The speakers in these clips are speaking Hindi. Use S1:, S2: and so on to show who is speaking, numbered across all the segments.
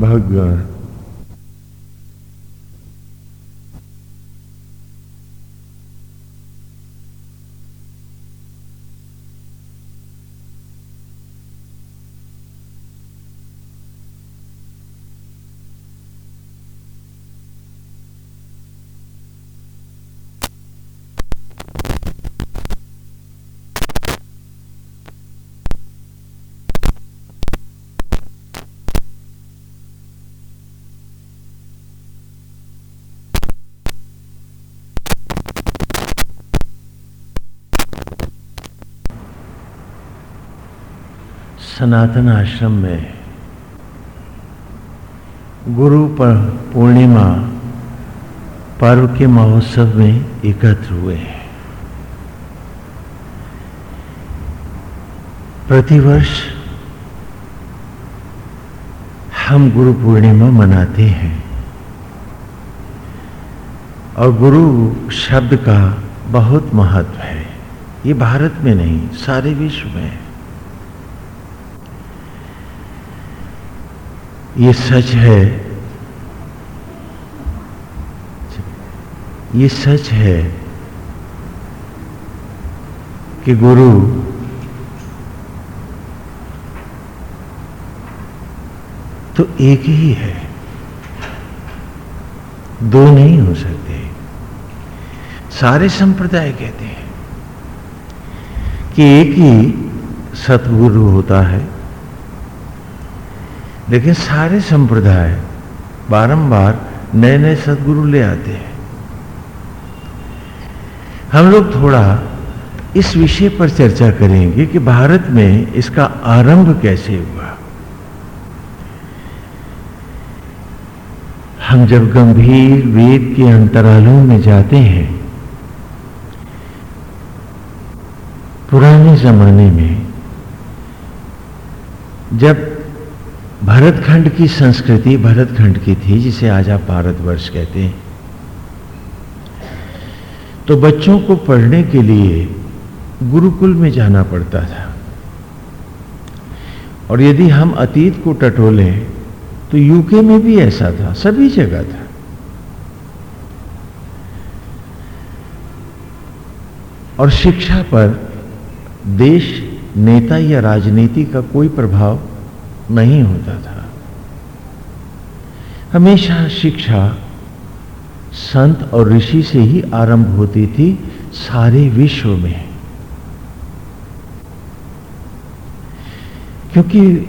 S1: भगवान सनातन आश्रम में गुरु पूर्णिमा पर्व के महोत्सव में एकत्र हुए हैं। प्रतिवर्ष हम गुरु पूर्णिमा मनाते हैं और गुरु शब्द का बहुत महत्व है। ये भारत में नहीं, सारे विश्व में है। ये सच है। ये सच है कि गुरु तो एक ही है। दो नहीं हो सकते। सारे संप्रदाय कहते हैं कि एक ही सतगुरु होता है। लेकिन सारे संप्रदाय बारंबार नए नए सदगुरु ले आते हैं। हम लोग थोड़ा इस विषय पर चर्चा करेंगे कि भारत में इसका आरंभ कैसे हुआ। हम जब गंभीर वेद के अंतरालों में जाते हैं, पुराने जमाने में जब भरतखंड की संस्कृति भरतखंड की थी, जिसे आज आप भारतवर्ष कहते हैं। तो बच्चों को पढ़ने के लिए गुरुकुल में जाना पड़ता था। और यदि हम अतीत को टटोलें तो यूके में भी ऐसा था, सभी जगह था। और शिक्षा पर देश, नेता या राजनीति का कोई प्रभाव नहीं होता था। हमेशा शिक्षा संत और ऋषि से ही आरंभ होती थी सारे विश्व में। क्योंकि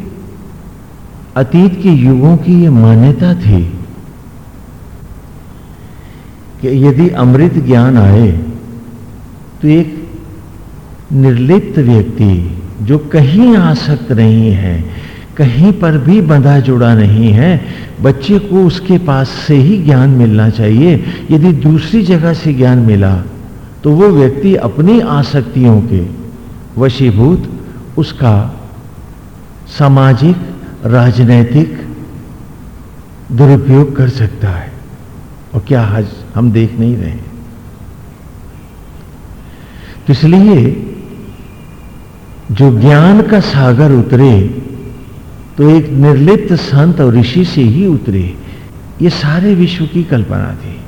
S1: अतीत के युगों की यह मान्यता थी कि यदि अमृत ज्ञान आए तो एक निर्लिप्त व्यक्ति जो कहीं आसक्त नहीं है कहीं पर भी बंधा जुड़ा नहीं है। बच्चे को उसके पास से ही ज्ञान मिलना चाहिए। यदि दूसरी जगह से ज्ञान मिला तो वो व्यक्ति अपनी आसक्तियों के वशीभूत उसका सामाजिक, राजनैतिक दुरुपयोग कर सकता है। और क्या आज हम देख नहीं रहे तो इसलिए जो ज्ञान का सागर उतरे तो एक निर्लिप्त संत और ऋषि से ही उतरे। ये सारे विश्व की कल्पना थी।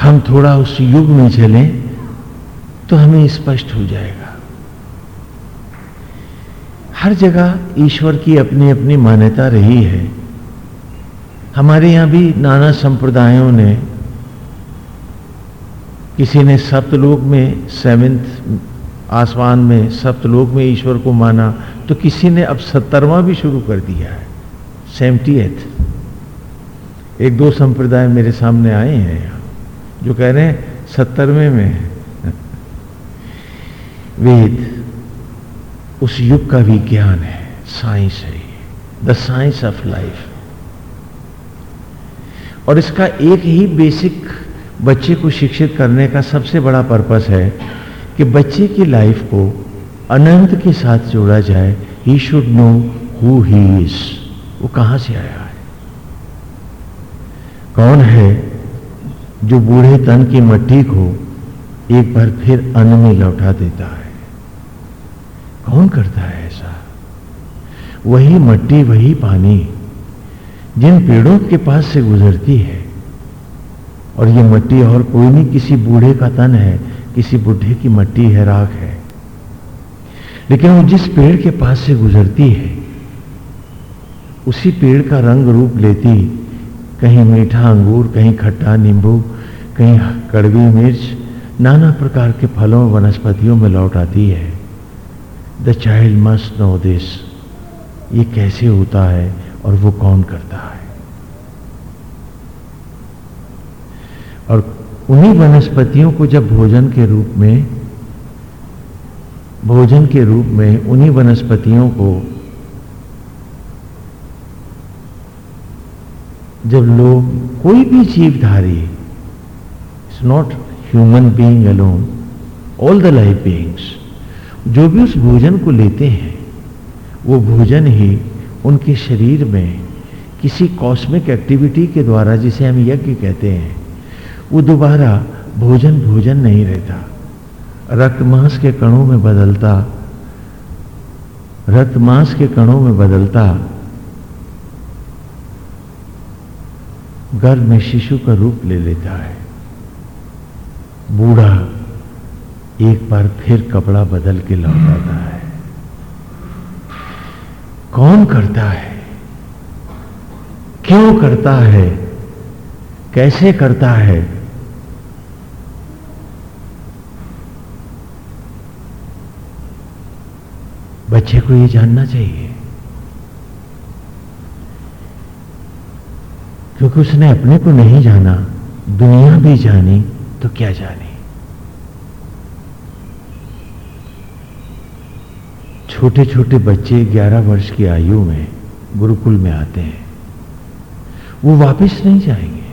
S1: हम थोड़ा उस युग में चलें तो हमें स्पष्ट हो जाएगा। हर जगह ईश्वर की अपनी अपनी मान्यता रही है। हमारे यहाँ भी नाना संप्रदायों ने किसी ने सप्तलोक में सेवेंथ आसमान में, सप्तलोक में ईश्वर को माना तो किसी ने अब सत्तरवा भी शुरू कर दिया है। सेवेंटी एथ एक दो संप्रदाय मेरे सामने आए हैं यहाँ, जो कह रहे हैं, सत्तरवें में वेद, उस युग का भी ज्ञान है, साइंस है द साइंस ऑफ़ लाइफ। और इसका एक ही बेसिक बच्चे को शिक्षित करने का सबसे बड़ा पर्पस है कि बच्चे की लाइफ को अनंत के साथ जोड़ा जाए he should know who he is वो कहाँ से आया है? कौन है जो बूढ़े तन की मट्टी को एक बार फिर अन्न में लौटा देता है? कौन करता है ऐसा? वही मट्टी, वही पानी जिन पेड़ों के पास से गुजरती है। और ये मट्टी और कोई नहीं, किसी बूढ़े का तन है किसी बुढ़े की मट्टी है, राख है। लेकिन वो जिस पेड़ के पास से गुजरती है, उसी पेड़ का रंग रूप लेती। कहीं मीठा अंगूर, कहीं खट्टा नींबू, कहीं कड़वी मिर्च, नाना प्रकार के फलों, वनस्पतियों में लौट आती है। The child must know this ये कैसे होता है और वो कौन करता है? और उन्हीं वनस्पतियों को जब भोजन के रूप में, भोजन के रूप में उन्हीं वनस्पतियों को, जब लोग कोई भी जीवधारी it's not human being alone all the life beings जो भी उस भोजन को लेते हैं, वो भोजन ही उनके शरीर में किसी कॉस्मिक एक्टिविटी के द्वारा, जिसे हम यज्ञ कहते हैं वो दोबारा भोजन भोजन नहीं रहता। रक्त मांस के कणों में बदलता, रक्त मांस के कणों में बदलता, गर्भ में शिशु का रूप ले लेता है। बूढ़ा एक बार फिर कपड़ा बदल के लौट आता है। कौन करता है? क्यों करता है? कैसे करता है? बच्चे को ये जानना चाहिए क्योंकि उसने अपने को नहीं जाना, दुनिया भी जानी तो क्या जानी? छोटे छोटे बच्चे 11 वर्ष की आयु में गुरुकुल में आते हैं। वो वापस नहीं जाएँगे।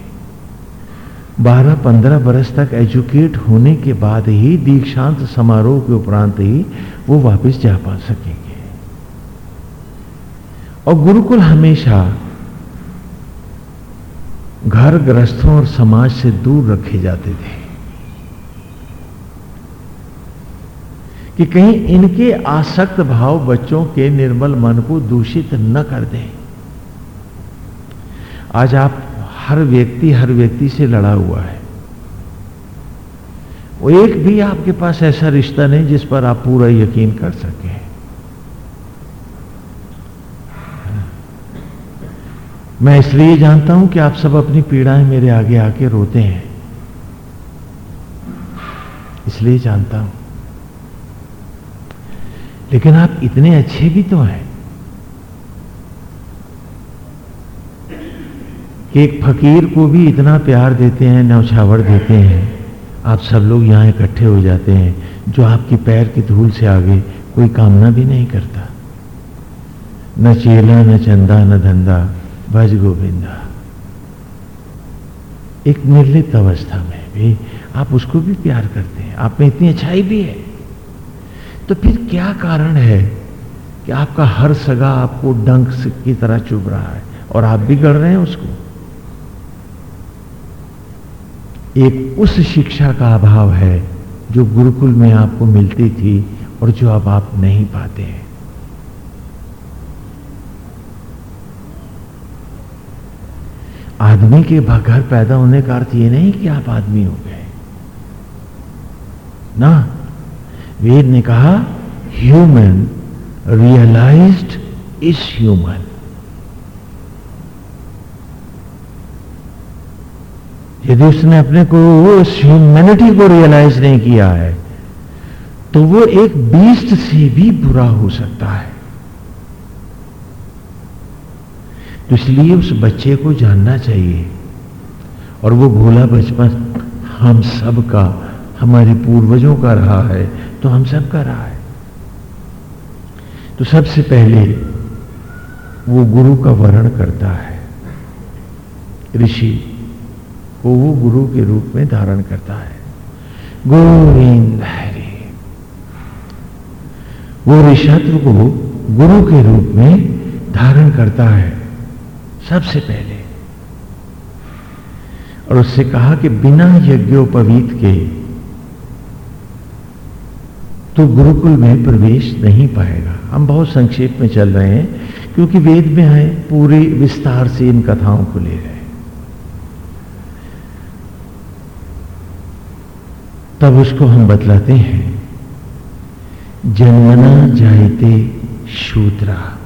S1: 12-15 बरस तक एजुकेट होने के बाद ही दीक्षांत समारोह के उपरांत ही वो वापस जा पा सकेंगे। और गुरुकुल हमेशा घर ग्रस्तों और समाज से दूर रखे जाते थे कि कहीं इनके आसक्त भाव बच्चों के निर्मल मन को दूषित न कर दें। आज आप हर व्यक्ति हर व्यक्ति से लड़ा हुआ है। वो एक भी आपके पास ऐसा रिश्ता नहीं जिस पर आप पूरा यकीन कर सके। मैं इसलिए जानता हूँ कि आप सब अपनी पीड़ाएँ मेरे आगे आके रोते हैं। इसलिए जानता हूँ। लेकिन आप इतने अच्छे भी तो हैं। एक फकीर को भी इतना प्यार देते हैं, नौछावर देते हैं। आप सब लोग यहाँ इकट्ठे हो जाते हैं, जो आपकी पैर की धूल से आगे कोई कामना भी नहीं करता। न चेला, न चंदा, न धंधा भज गोविंदा। एक निर्लिप्त अवस्था में भी आप उसको भी प्यार करते हैं। आप में इतनी अच्छाई भी है। तो फिर क्या कारण है कि आपका हर सगा आपको डंक की तरह चुभ रहा है? और आप भी गढ़ रहे हैं उसको। एक उस शिक्षा का अभाव है जो गुरुकुल में आपको मिलती थी और जो अब आप नहीं पाते हैं। आदमी के घर पैदा होने का अर्थ ये नहीं कि आप आदमी हो गए। ना, वेद ने कहा ह्यूमन रियलाइज्ड इज़ ह्यूमन यदि उसने अपने को उस ह्यूमैनिटी को रियलाइज़ नहीं किया है तो वो एक बीस्ट से भी बुरा हो सकता है। तो इसलिए उस बच्चे को जानना चाहिए। और वो भोला बचपन हम सब का हमारे पूर्वजों का रहा है तो हम सब का रहा है। तो सबसे पहले वो गुरु का वर्ण करता है, ऋषि। को वो गुरु के रूप में धारण करता है। गोविंद हरि। वो ऋषत्व को गुरु के रूप में धारण करता है सबसे पहले। और उससे कहा कि बिना यज्ञोपवीत के तो गुरुकुल में प्रवेश नहीं पाएगा। हम बहुत संक्षेप में चल रहे हैं, क्योंकि वेद में है, पूरे विस्तार से इन कथाओं को ले रहे तब उसको हम बतलाते हैं, जन्मना जायते शूद्रा।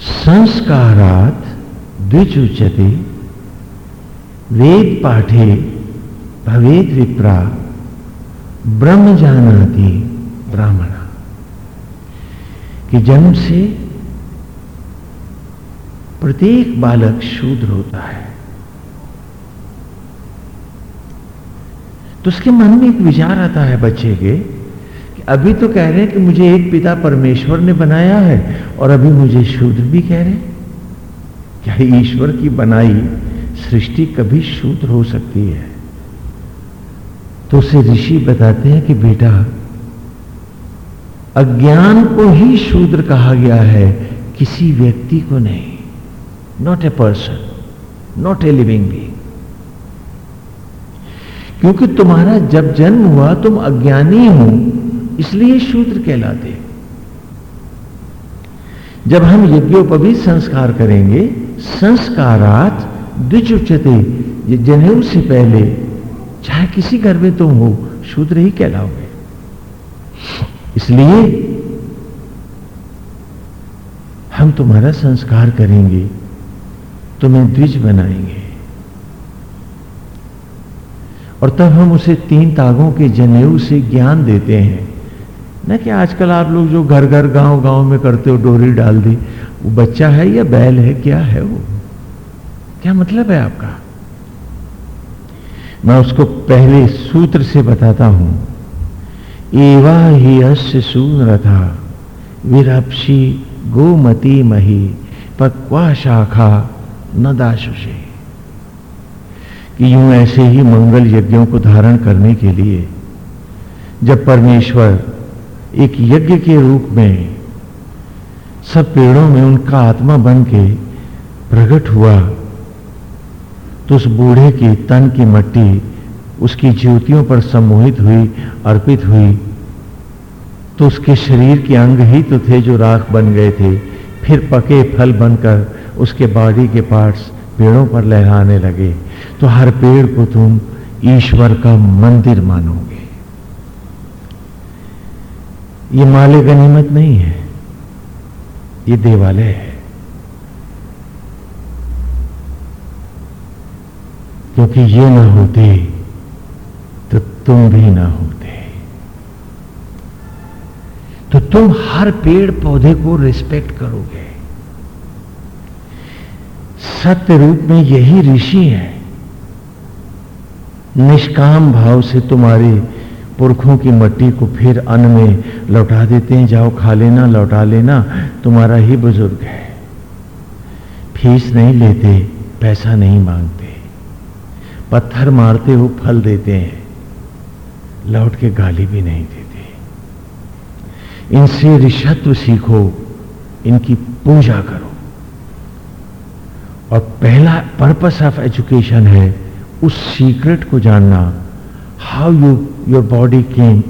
S1: संस्कारात द्विचुचते वेद पाठे भवेद विप्रा, ब्रह्म जानाति ब्राह्मणा। कि जन्म से प्रत्येक बालक शूद्र होता है। तो उसके मन में एक विचार आता है बच्चे के, कि अभी तो कह रहे हैं कि मुझे एक पिता परमेश्वर ने बनाया है और अभी मुझे शूद्र भी कह रहे क्या ईश्वर की बनाई सृष्टि कभी शूद्र हो सकती है? तो उसे ऋषि बताते हैं कि बेटा, अज्ञान को ही शूद्र कहा गया है, किसी व्यक्ति को नहीं। Not a person not a living being क्योंकि तुम्हारा जब जन्म हुआ, तुम अज्ञानी हो, इसलिए शूद्र कहलाते जब हम यज्ञोपवी संस्कार करेंगे, संस्कारात द्विचुचते ये जनेऊ से पहले, चाहे किसी घर में तुम हो, शूद्र ही कहलाओगे। इसलिए, हम तुम्हारा संस्कार करेंगे, तुम्हें द्विज बनाएँगे। और तब हम उसे तीन तागों के जनेऊ से ज्ञान देते हैं। न कि आजकल आप लोग जो घर घर गाँव गाँव में करते हो, डोरी डाल दी, वो बच्चा है या बैल है, क्या है वो? क्या मतलब है आपका? मैं उसको पहले सूत्र से बताता हूँ। एवा ही अस्य सून रथा विरपसी गोमती मही, पक्वा शाखा न दाशुषे कि यूँ ऐसे ही मंगल यज्ञों को धारण करने के लिए, जब परमेश्वर एक यज्ञ के रूप में सब पेड़ों में उनका आत्मा बन के प्रकट हुआ तो उस बूढ़े की तन की मट्टी, उसकी ज्योतियों पर सम्मोहित हुई, अर्पित हुई तो उसके शरीर के अंग ही तो थे जो राख बन गए थे। फिर पके फल बनकर उसके बॉडी के पार्ट्स पेड़ों पर लहराने लगे। तो हर पेड़ को तुम ईश्वर का मंदिर मानोगे। ये माले गनीमत नहीं है, ये देवालय है। क्योंकि ये ना होते तो तुम भी ना होते। तो तुम हर पेड़ पौधे को रिस्पेक्ट करोगे। सत्य रूप में यही ऋषि है। निष्काम भाव से तुम्हारे पुरखों की मट्टी को फिर अन्न में लौटा देते हैं। जाओ खा लेना, लौटा लेना, तुम्हारा ही बुज़ुर्ग है। फ़ीस नहीं लेते, पैसा नहीं मांगते। पत्थर मारते हो, फल देते हैं। लौट के गाली भी नहीं देते। इनसे ऋषत्व सीखो, इनकी पूजा करो। और पहला पर्पस ऑफ़ एजुकेशन है उस सीक्रेट को जानना how you your body came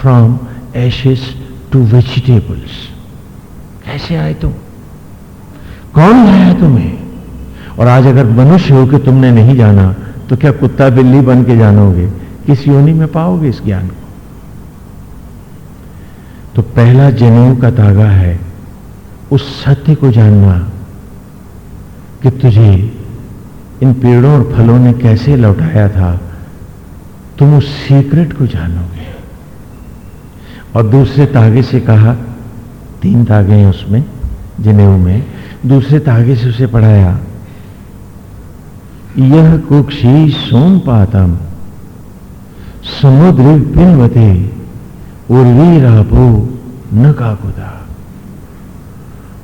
S1: from ashes to vegetables कैसे आए तुम? कौन लाया तुम्हें? और आज अगर मनुष्य हो कि तुमने नहीं जाना तो क्या कुत्ता बिल्ली बन के जानोगे? किस योनि में पाओगे इस ज्ञान को? तो पहला जनेऊ का तागा है, उस सत्य को जानना कि तुझे इन पेड़ों और फलों ने कैसे लौटाया था? तुम उस सीक्रेट को जानोगे। और दूसरे तागे से कहा, तीन तागे हैं उसमें जिनेऊ में दूसरे तागे से उसे पढ़ाया। यह कुक्षी सोम पातम, समुद्र पिनवते, उर्वी रापो न काकुदा।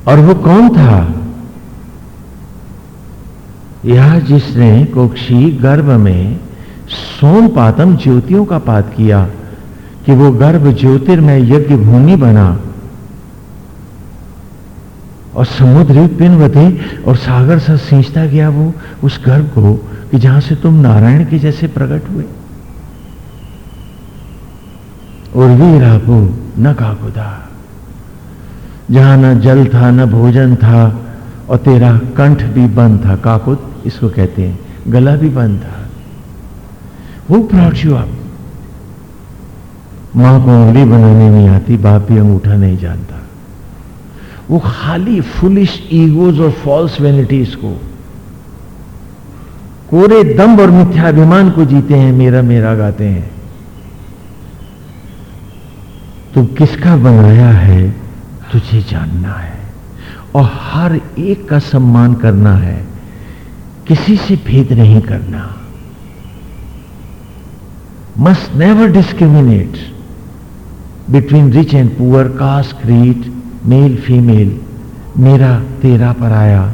S1: और वो कौन था? यह जिसने कोक्षी गर्भ में सोम पातम ज्योतियों का पात किया कि वो गर्भ ज्योतिर्मय यज्ञ भूमि बना और समुद्र पिनवते और सागर सा सींचता गया वो उस गर्भ को कि जहाँ से तुम नारायण के जैसे प्रकट हुए। और वी न काकुदा, जहाँ न जल था, न भोजन था और तेरा कंठ भी बंद था काकुत इसको कहते हैं। गला भी बंद था। वो प्राउड यू अप माँ को उंगली बनाने नहीं आती, बाप भी अंगूठा नहीं जानता। वो खाली फुलिश ईगोज और फॉल्स वेनिटीज को, कोरे दम्ब और मिथ्याभिमान को जीते हैं, मेरा मेरा गाते हैं। तू किसका बनाया है? तुझे जानना है। और हर एक का सम्मान करना है। किसी से भेद नहीं करना। Must never discriminate between rich and poor caste creed male female मेरा, तेरा पराया।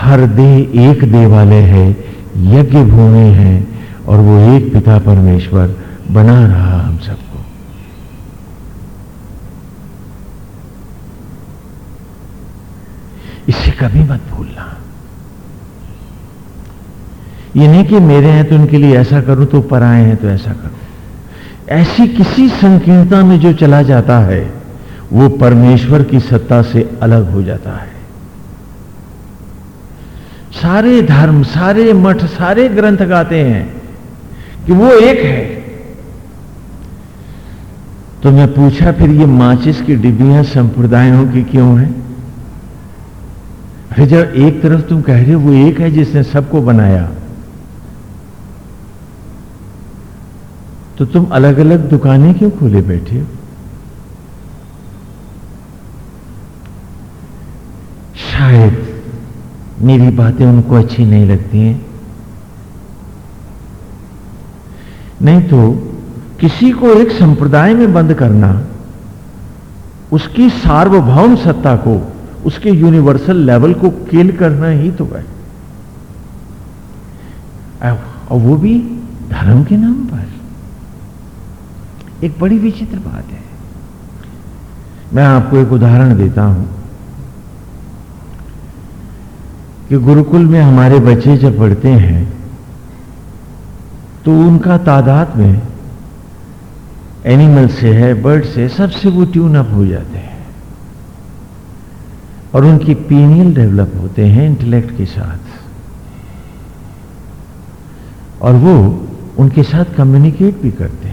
S1: हर देह एक देवालय है, यज्ञ भूमि है, और वो एक पिता परमेश्वर बना रहा हम सबको। इसे कभी मत भूलना। ये नहीं कि मेरे हैं तो उनके लिए ऐसा करूँ तो पराए हैं तो ऐसा करूँ। ऐसी किसी संकीर्णता में जो चला जाता है, वो परमेश्वर की सत्ता से अलग हो जाता है। सारे धर्म, सारे मठ, सारे ग्रंथ गाते हैं कि वो एक है। तो मैं पूछा, फिर ये माचिस की डिब्बियाँ संप्रदायों की क्यों है? फिर जब एक तरफ़ तुम कह रहे हो, वो एक है जिसने सबको बनाया। तो तुम अलग अलग दुकानें क्यों खोले बैठे हो? शायद मेरी बातें उनको अच्छी नहीं लगती हैं। नहीं तो किसी को एक संप्रदाय में बंद करना, उसकी सार्वभौम सत्ता को, उसके यूनिवर्सल लेवल को किल करना ही तो है। और वो भी धर्म के नाम पर। एक बड़ी विचित्र बात है। मैं आपको एक उदाहरण देता हूँ कि गुरुकुल में हमारे बच्चे जब पढ़ते हैं तो उनका तादाद में एनिमल से है, बर्ड से सबसे वो ट्यून अप हो जाते हैं। और उनकी पीनियल डेवलप होते हैं इंटेलेक्ट के साथ। और वो उनके साथ कम्युनिकेट भी करते हैं।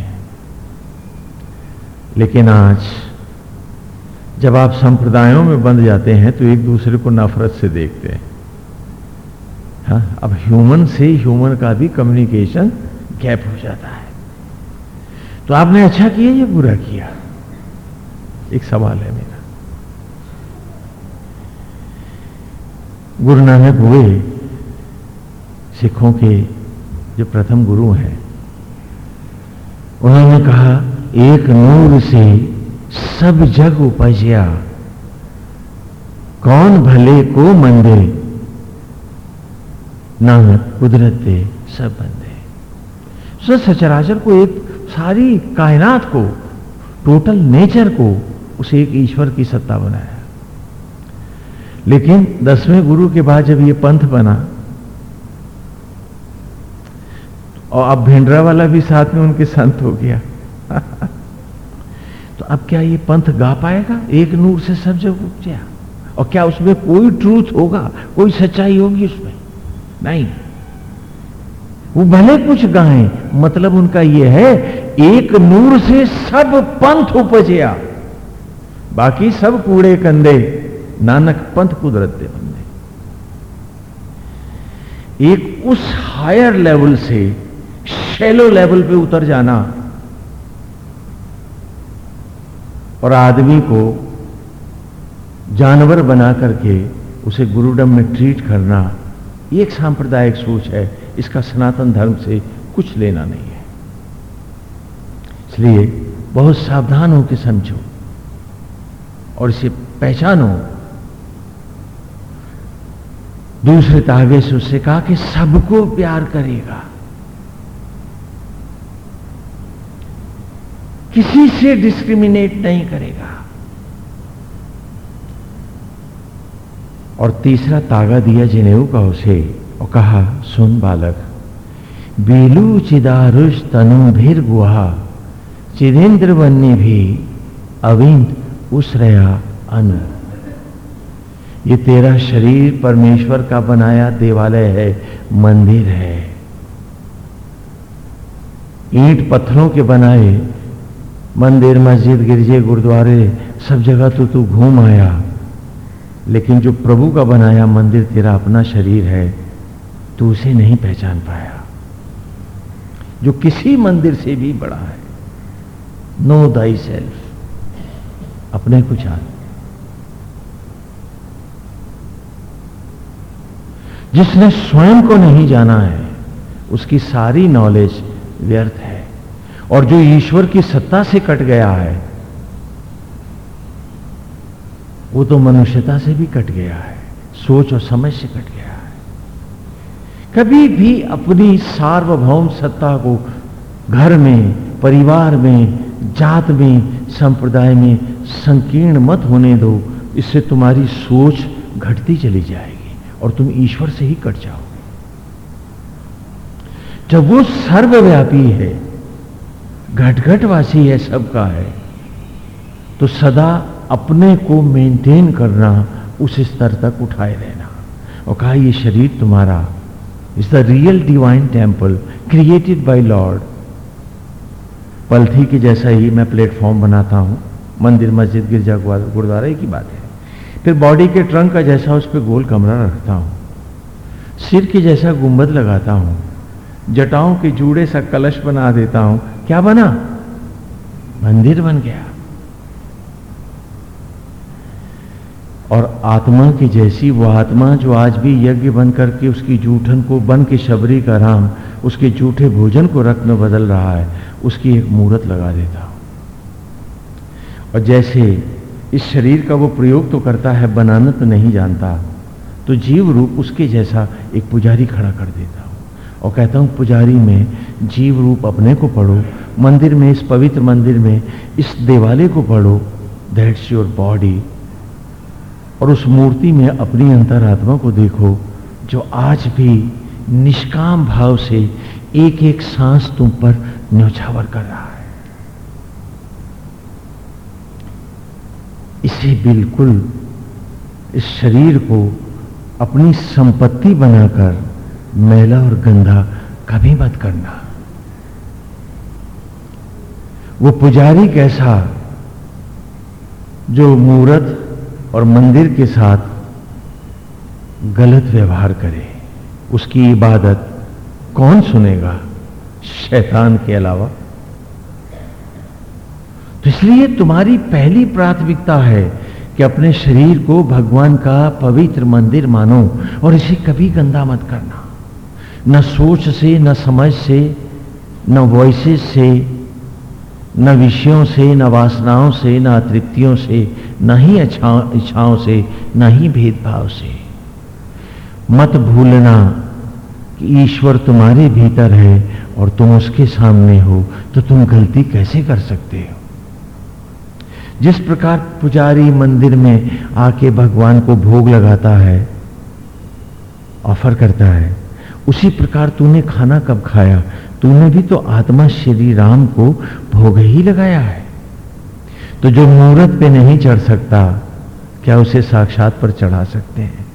S1: लेकिन आज, जब आप संप्रदायों में बंध जाते हैं तो एक दूसरे को नफरत से देखते हैं। हाँ अब ह्यूमन से ह्यूमन का भी कम्युनिकेशन गैप हो जाता है। तो आपने अच्छा किया या बुरा किया? एक सवाल है मेरा। गुरु नानक हुए सिखों के जो प्रथम गुरु हैं, उन्होंने कहा एक नूर से सब जग उपजया। कौन भले को मंदे? नानक कुदरत सब बंदे। सो सचराचर को एक सारी कायनात को टोटल नेचर को, उसे एक ईश्वर की सत्ता बनाया। लेकिन दसवें गुरु के बाद जब ये पंथ बना, और अब भिंडरा वाला भी साथ में उनके संत हो गया। तो अब क्या ये पंथ गा पाएगा? एक नूर से सब जग उपजा और क्या उसमें कोई ट्रूथ होगा? कोई सच्चाई होगी उसमें? नहीं। वो भले कुछ गाएँ मतलब उनका यह है, एक नूर से सब पंथ उपजया बाकी सब कूड़े कंधे नानक पंथ कुदरत दे बंदे। एक उस हायर लेवल से शेलो लेवल पे उतर जाना और आदमी को जानवर बना करके उसे गुरुडम में ट्रीट करना, ये एक सांप्रदायिक सोच है। इसका सनातन धर्म से कुछ लेना नहीं है। इसलिए बहुत सावधान होकर समझो और इसे पहचानो। दूसरे तागे से उससे कहा कि सबको प्यार करेगा। किसी से डिस्क्रिमिनेट नहीं करेगा। और तीसरा तागा दिया जिनेऊ का उसे, और कहा, सुन बालक, बेलू चिदारुष तनु भीर गुहा, चिदेंद्र वन्य भी अविंद उसरया अन्न ये तेरा शरीर परमेश्वर का बनाया देवालय है, मंदिर है। ईंट पत्थरों के बनाए मंदिर, मस्जिद, गिरजे, गुरुद्वारे, सब जगह तो तू घूम आया। लेकिन जो प्रभु का बनाया मंदिर तेरा अपना शरीर है, तू उसे नहीं पहचान पाया। जो किसी मंदिर से भी बड़ा है नो दाई सेल्फ अपने को जान। जिसने स्वयं को नहीं जाना है, उसकी सारी नॉलेज व्यर्थ है। और जो ईश्वर की सत्ता से कट गया है, वो तो मनुष्यता से भी कट गया है, सोच और समझ से कट गया है। कभी भी अपनी सार्वभौम सत्ता को घर में, परिवार में, जात में, संप्रदाय में संकीर्ण मत होने दो, इससे तुम्हारी सोच घटती चली जाएगी और तुम ईश्वर से ही कट जाओगे। जब वो सर्वव्यापी है घटघटवासी है सबका है। तो सदा अपने को मेंटेन करना, उस स्तर तक उठाए रहना। और कहा, ये शरीर तुम्हारा is the real divine temple created by lord पलथी के जैसा ही मैं प्लेटफॉर्म बनाता हूँ। मंदिर, मस्जिद, गिरजा गुरुद्वारा की बात है। फिर बॉडी के ट्रंक का जैसा उस पर गोल कमरा रखता हूँ। सिर के जैसा गुंबद लगाता हूँ। जटाओं के जूड़े सा कलश बना देता हूँ। क्या बना? मंदिर बन गया। और आत्मा की जैसी वो आत्मा जो आज भी यज्ञ बन करके उसकी जूठन को बन के शबरी का राम, उसके जूठे भोजन को रक्त में बदल रहा है, उसकी एक मूर्त लगा देता हूँ। और जैसे इस शरीर का वो प्रयोग तो करता है बनाना तो नहीं जानता तो जीव रूप उसके जैसा एक पुजारी खड़ा कर देता और कहता हूँ, पुजारी, में जीव रूप अपने को पढ़ो, मंदिर में, इस पवित्र मंदिर में, इस देवालय को पढ़ो, दैट्स योर बॉडी। और उस मूर्ति में अपनी अंतरात्मा को देखो, जो आज भी निष्काम भाव से एक एक सांस तुम पर न्यौछावर कर रहा है। इसे बिल्कुल इस शरीर को अपनी संपत्ति बनाकर मैला और गंदा कभी मत करना। वो पुजारी कैसा, जो मूर्त और मंदिर के साथ गलत व्यवहार करे, उसकी इबादत कौन सुनेगा शैतान के अलावा? तो इसलिए तुम्हारी पहली प्राथमिकता है कि अपने शरीर को भगवान का पवित्र मंदिर मानो और इसे कभी गंदा मत करना। न सोच से, न समझ से, न वॉइसेस से, न विषयों से, न वासनाओं से, न अतृप्तियों से, न ही इच्छाओं से, न ही भेदभाव से। मत भूलना कि ईश्वर तुम्हारे भीतर है और तुम उसके सामने हो तो तुम गलती कैसे कर सकते हो? जिस प्रकार पुजारी मंदिर में आके भगवान को भोग लगाता है, ऑफ़र करता है उसी प्रकार तूने खाना कब खाया? तूने भी तो आत्मा श्री राम को भोग ही लगाया है। तो जो मुहूर्त पे नहीं चढ़ सकता, क्या उसे साक्षात पर चढ़ा सकते हैं?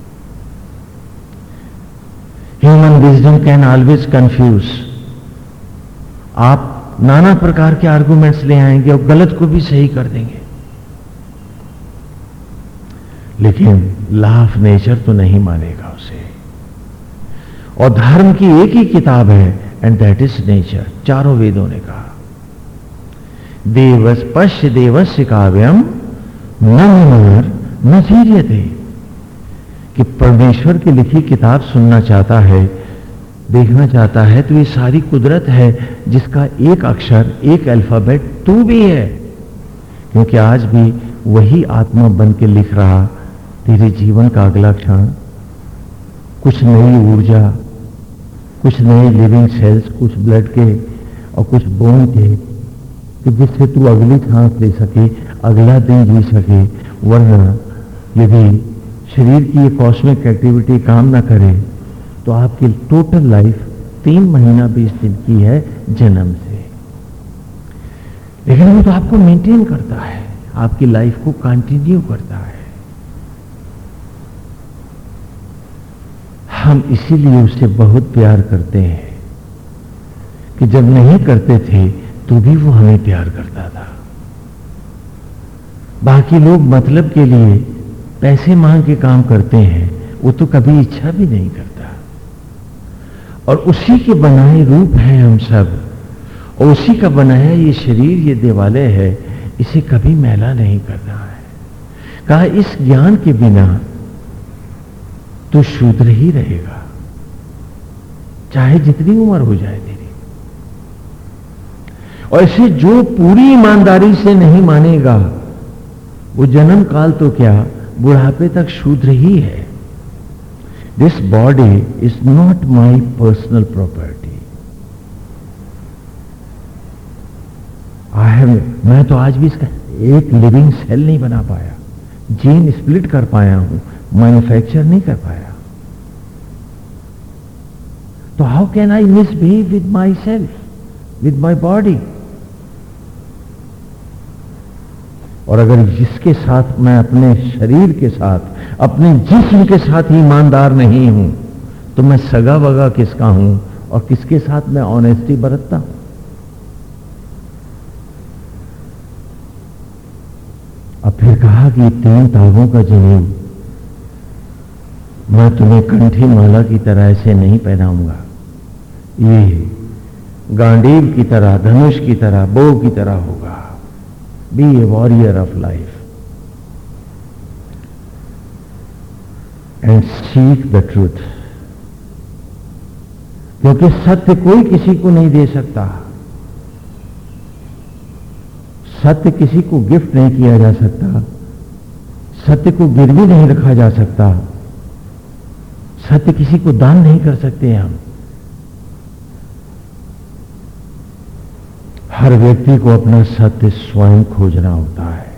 S1: Human wisdom can always confuse आप नाना प्रकार के आर्गुमेंट्स ले आएँगे और गलत को भी सही कर देंगे। लेकिन लॉ ऑफ़ नेचर तो नहीं मानेगा उसे। और धर्म की एक ही किताब है एंड दैट इज़ नेचर चारों वेदों ने कहा। देवस पश्य देवस्य काव्यम न मनोहर न थे कि परमेश्वर की लिखी किताब सुनना चाहता है, देखना चाहता है तो ये सारी कुदरत है, जिसका एक अक्षर, एक अल्फ़ाबेट तू भी है। क्योंकि आज भी वही आत्मा बन के लिख रहा, तेरे जीवन का अगला क्षण। कुछ नई ऊर्जा कुछ नए लिविंग सेल्स कुछ ब्लड के और कुछ बोन के, कि जिससे तू अगली सांस ले सके, अगला दिन जी सके। वरना यदि शरीर की ये कॉस्मिक एक्टिविटी काम ना करे तो आपकी टोटल लाइफ तीन महीना बीस दिन की है जन्म से। लेकिन वो तो आपको मेंटेन करता है। आपकी लाइफ को कंटिन्यू करता है। हम इसीलिए उसे बहुत प्यार करते हैं कि जब नहीं करते थे तो भी वो हमें प्यार करता था। बाकी लोग मतलब के लिए पैसे मांग के काम करते हैं, वो तो कभी इच्छा भी नहीं करता। और उसी के बनाए रूप हैं हम सब, और उसी का बनाया ये शरीर, ये देवालय है, इसे कभी मैला नहीं करना है। कहा, इस ज्ञान के बिना तो शूद्र ही रहेगा। चाहे जितनी उम्र हो जाए तेरी। और इसे जो पूरी ईमानदारी से नहीं मानेगा, वो जन्म काल तो क्या बुढ़ापे तक शूद्र ही है। This body is not my personal property I have मैं तो आज भी इसका एक लिविंग सेल नहीं बना पाया। जीन स्प्लिट कर पाया हूँ। मैन्युफैक्चर नहीं कर पाया। तो how can I misbehave with myself with my body और अगर जिसके साथ मैं अपने शरीर के साथ, अपने जिस्म के साथ ईमानदार नहीं हूँ तो मैं सगा वगा किसका हूँ और किसके साथ मैं ऑनेस्टी बरतता हूँ? अब फिर कहा कि तीन ताबों का ज़मीन मैं तुम्हें कंठी माला की तरह ऐसे नहीं पहनाऊँगा। ये गांडीव की तरह, धनुष की तरह, बो की तरह होगा। Be a warrior of life and seek the truth क्योंकि सत्य कोई किसी को नहीं दे सकता। सत्य किसी को गिफ्ट नहीं किया जा सकता। सत्य को गिरवी नहीं रखा जा सकता। सत्य किसी को दान नहीं कर सकते हैं हम। हर व्यक्ति को अपना सत्य स्वयं खोजना होता है।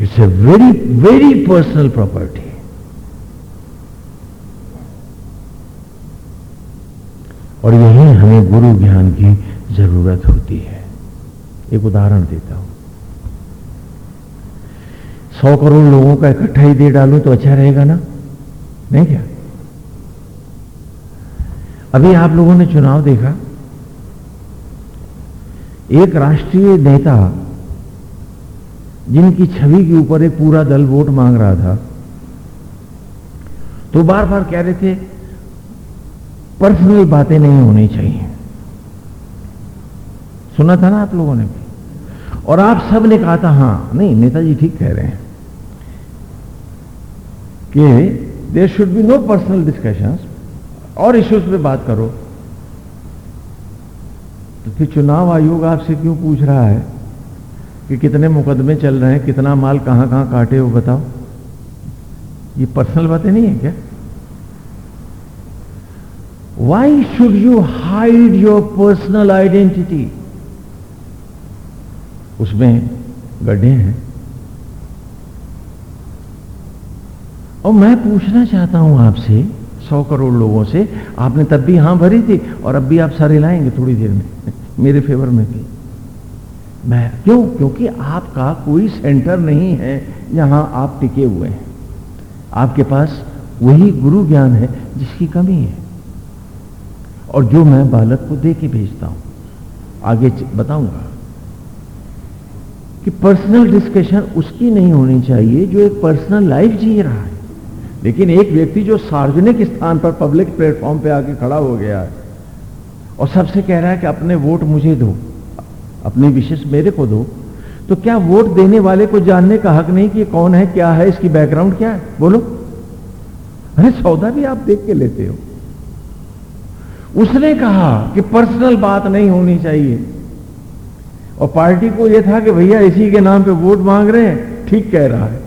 S1: It's a very very personal property और यही हमें गुरु ज्ञान की ज़रूरत होती है। एक उदाहरण देता हूँ। सौ करोड़ लोगों का इकट्ठा ही दे डालूं तो अच्छा रहेगा ना? नहीं क्या। अभी आप लोगों ने चुनाव देखा, एक राष्ट्रीय नेता जिनकी छवि के ऊपर एक पूरा दल वोट मांग रहा था तो बार बार कह रहे थे, पर्सनल बातें नहीं होनी चाहिए। सुना था ना आप लोगों ने? भी और आप सबने कहा था, हाँ, नहीं, नेताजी ठीक कह रहे हैं कि there should be no personal discussions और इश्यूज़ पे बात करो। तो फिर चुनाव आयोग आपसे क्यों पूछ रहा है? कि कितने मुकदमे चल रहे हैं, कितना माल कहाँ कहाँ काटे हो बताओ। ये पर्सनल बातें नहीं है क्या? Why should you hide your personal identity उसमें गड्ढे हैं। और मैं पूछना चाहता हूँ आपसे, सौ करोड़ लोगों से, आपने तब भी हाँ भरी थी और अब भी आप सारे लाएँगे थोड़ी देर में, मेरे फेवर में भी। मैं, क्यों? क्योंकि आपका कोई सेंटर नहीं है जहाँ आप टिके हुए हैं। आपके पास वही गुरु ज्ञान है जिसकी कमी है। और जो मैं बालक को दे के भेजता हूँ, आगे बताऊँगा कि पर्सनल डिस्कशन उसकी नहीं होनी चाहिए जो एक पर्सनल लाइफ जी रहा है। लेकिन एक व्यक्ति जो सार्वजनिक स्थान पर पब्लिक प्लेटफॉर्म पे आके खड़ा हो गया है और सबसे कह रहा है कि अपने वोट मुझे दो, अपने विशेष मेरे को दो तो क्या वोट देने वाले को जानने का हक नहीं कि कौन है, क्या है, इसकी बैकग्राउंड क्या है? बोलो। अरे, सौदा भी आप देख के लेते हो। उसने कहा कि पर्सनल बात नहीं होनी चाहिए। और पार्टी को यह था कि भैया इसी के नाम पे वोट मांग रहे हैं, ठीक कह रहा है।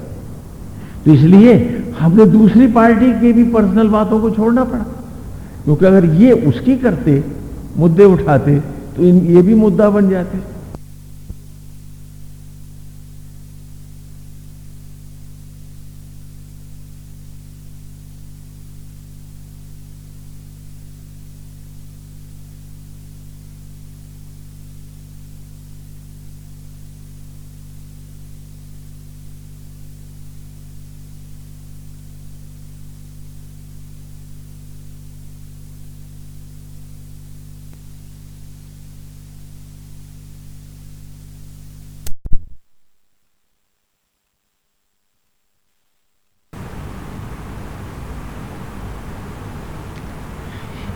S1: तो इसलिए हमने दूसरी पार्टी की भी पर्सनल बातों को छोड़ना पड़ा। क्योंकि अगर ये उसकी करते, मुद्दे उठाते तो इन ये भी मुद्दा बन जाते।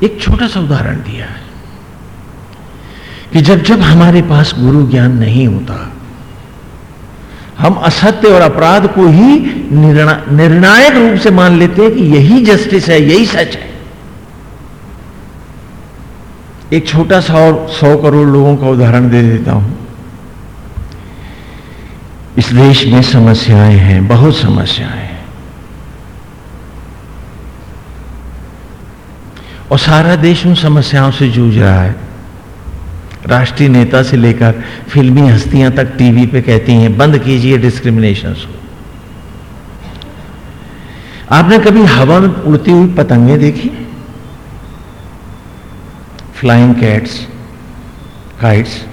S1: एक छोटा सा उदाहरण दिया है कि जब जब हमारे पास गुरु ज्ञान नहीं होता, हम असत्य और अपराध को ही निर्णायक रूप से मान लेते हैं कि यही जस्टिस है, यही सच है। एक छोटा सा और सौ करोड़ लोगों का उदाहरण दे देता हूँ। इस देश में समस्याएँ हैं, बहुत समस्याएँ हैं। और सारा देश उन समस्याओं से जूझ रहा है। राष्ट्रीय नेता से लेकर फिल्मी हस्तियाँ तक टीवी पे कहती हैं, बंद कीजिए डिस्क्रिमिनेशन को। आपने कभी हवा में उड़ती हुई पतंगे देखी? फ्लाइंग कैट्स काइट्स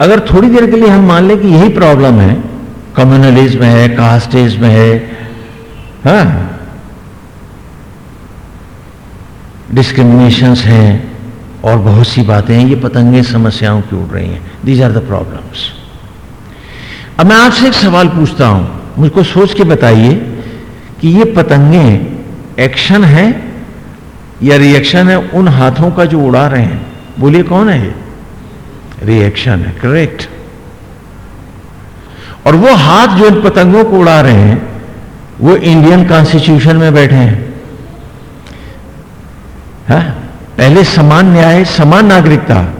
S1: अगर थोड़ी देर के लिए हम मान लें कि यही प्रॉब्लम है कम्युनलिज्म है कास्टेज में है हाँ। डिस्क्रिमिनेशंस हैं और बहुत सी बातें हैं, ये पतंगे समस्याओं की उड़ रही हैं। दीज आर द प्रॉब्लम्स अब मैं आपसे एक सवाल पूछता हूँ। मुझको सोच के बताइए कि ये पतंगे एक्शन है या रिएक्शन है उन हाथों का जो उड़ा रहे हैं? बोलिए कौन है ये? रिएक्शन है करेक्ट और वो हाथ जो इन पतंगों को उड़ा रहे हैं, वो इंडियन कॉन्स्टिट्यूशन में बैठे हैं। है? पहले समान न्याय, समान नागरिकता,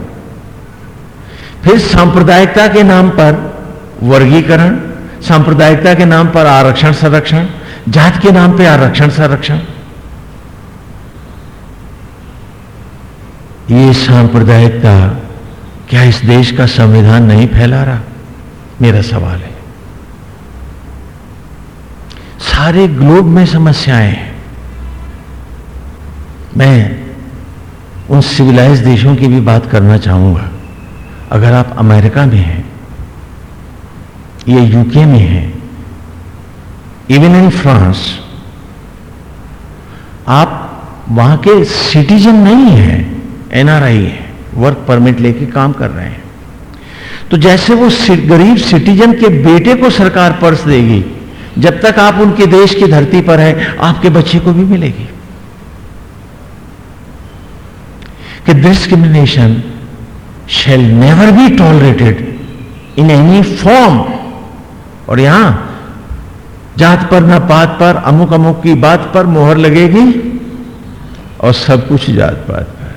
S1: फिर सांप्रदायिकता के नाम पर वर्गीकरण, सांप्रदायिकता के नाम पर आरक्षण संरक्षण, जात के नाम पर आरक्षण संरक्षण। ये सांप्रदायिकता क्या इस देश का संविधान नहीं फैला रहा? मेरा सवाल है। सारे ग्लोब में समस्याएँ हैं। मैं उन सिविलाइज देशों की भी बात करना चाहूँगा। अगर आप अमेरिका में हैं, या यूके में हैं इवन इन फ्रांस आप वहाँ के सिटीजन नहीं हैं एनआरआई है वर्क परमिट लेके काम कर रहे हैं। तो जैसे वो गरीब सिटीजन के बेटे को सरकार पर्स देगी, जब तक आप उनके देश की धरती पर हैं, आपके बच्चे को भी मिलेगी। कि discrimination shall never be tolerated in any form और यहाँ, जात पर ना पात पर, अमुक अमुक की बात पर मोहर लगेगी और सब कुछ जात पात पर।